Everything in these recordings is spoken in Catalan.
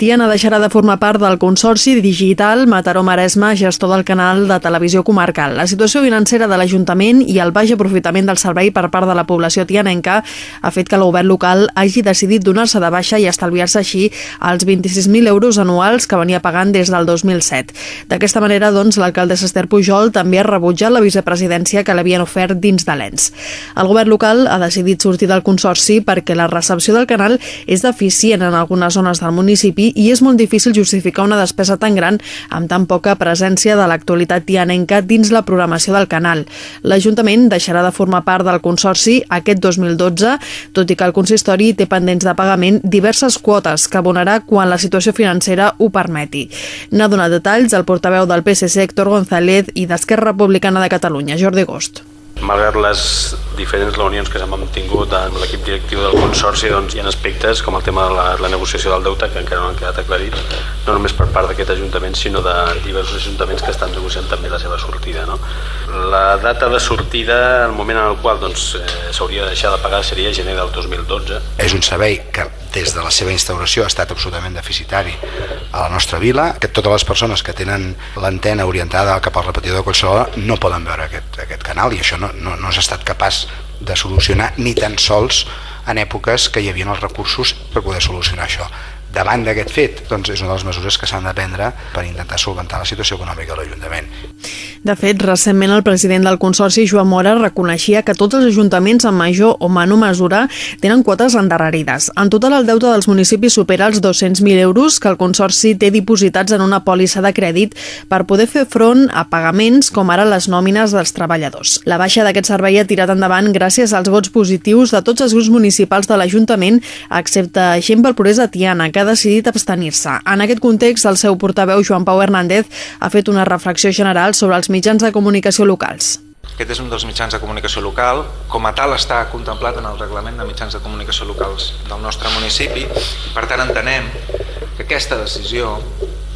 Tiana deixarà de formar part del Consorci Digital Mataró-Maresme, gestor del canal de televisió comarcal. La situació financera de l'Ajuntament i el baix aprofitament del servei per part de la població tianenca ha fet que el govern local hagi decidit donar-se de baixa i estalviar-se així els 26.000 euros anuals que venia pagant des del 2007. D'aquesta manera, doncs, l'alcaldessa Esther Pujol també ha rebutjat la vicepresidència que l'havien ofert dins de l'ENS. El govern local ha decidit sortir del Consorci perquè la recepció del canal és deficient en algunes zones del municipi i és molt difícil justificar una despesa tan gran amb tan poca presència de l'actualitat tianenca dins la programació del canal. L'Ajuntament deixarà de formar part del Consorci aquest 2012, tot i que el consistori té pendents de pagament diverses quotes que abonarà quan la situació financera ho permeti. N'ha donat detalls el portaveu del PSC Héctor González i d'Esquerra Republicana de Catalunya, Jordi Gost. Malgrat les diferents reunions que s'han mantingut amb l'equip directiu del Consorci, doncs hi ha aspectes com el tema de la, la negociació del deute que encara no han quedat aclarits, no només per part d'aquest Ajuntament, sinó de diversos ajuntaments que estan negociant també la seva sortida. No? La data de sortida, el moment en el qual doncs, eh, s'hauria de deixar de pagar seria gener del 2012. És un servei que des de la seva instauració ha estat absolutament deficitari a la nostra vila, que totes les persones que tenen l'antena orientada cap al repetidor de qualsevol no poden veure aquest, aquest canal i això no, no, no s'ha estat capaç de solucionar ni tan sols en èpoques que hi havia els recursos per poder solucionar això. Davant d'aquest fet, doncs és una de les mesures que s'han de prendre per intentar solventar la situació econòmica de l'Ajuntament. De fet, recentment el president del Consorci, Joan Mora, reconeixia que tots els ajuntaments en major o menor mesura tenen quotes endarrerides. En total, el deute dels municipis supera els 200.000 euros que el Consorci té dipositats en una pòlissa de crèdit per poder fer front a pagaments com ara les nòmines dels treballadors. La baixa d'aquest servei ha tirat endavant gràcies als vots positius de tots els grups municipals de l'Ajuntament, excepte Gent pel Progrés de Tiana, que ha decidit abstenir-se. En aquest context, el seu portaveu, Joan Pau Hernández, ha fet una reflexió general sobre els mitjans de comunicació locals. Aquest és un dels mitjans de comunicació local, com a tal està contemplat en el reglament de mitjans de comunicació locals del nostre municipi. Per tant, entenem que aquesta decisió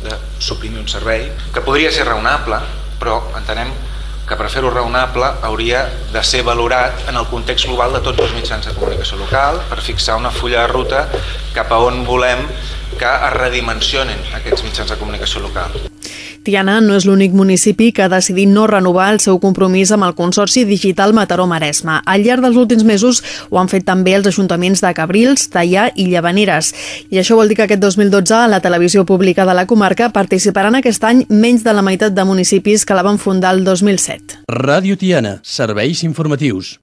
de suprimir un servei, que podria ser raonable, però entenem que per fer-ho raonable hauria de ser valorat en el context global de tots els mitjans de comunicació local per fixar una fulla de ruta cap a on volem que es redimensionen aquests mitjans de comunicació local. Tiana no és l'únic municipi que ha decidit no renovar el seu compromís amb el Consorci Digital Mataró-Maresme. Al llarg dels últims mesos ho han fet també els ajuntaments de Cabrils, Tallà i Llavaneres. I això vol dir que aquest 2012 a la televisió pública de la comarca participaran aquest any menys de la meitat de municipis que la van fundar el 2007. Ràdio Tiana, serveis informatius.